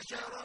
بَشَرًا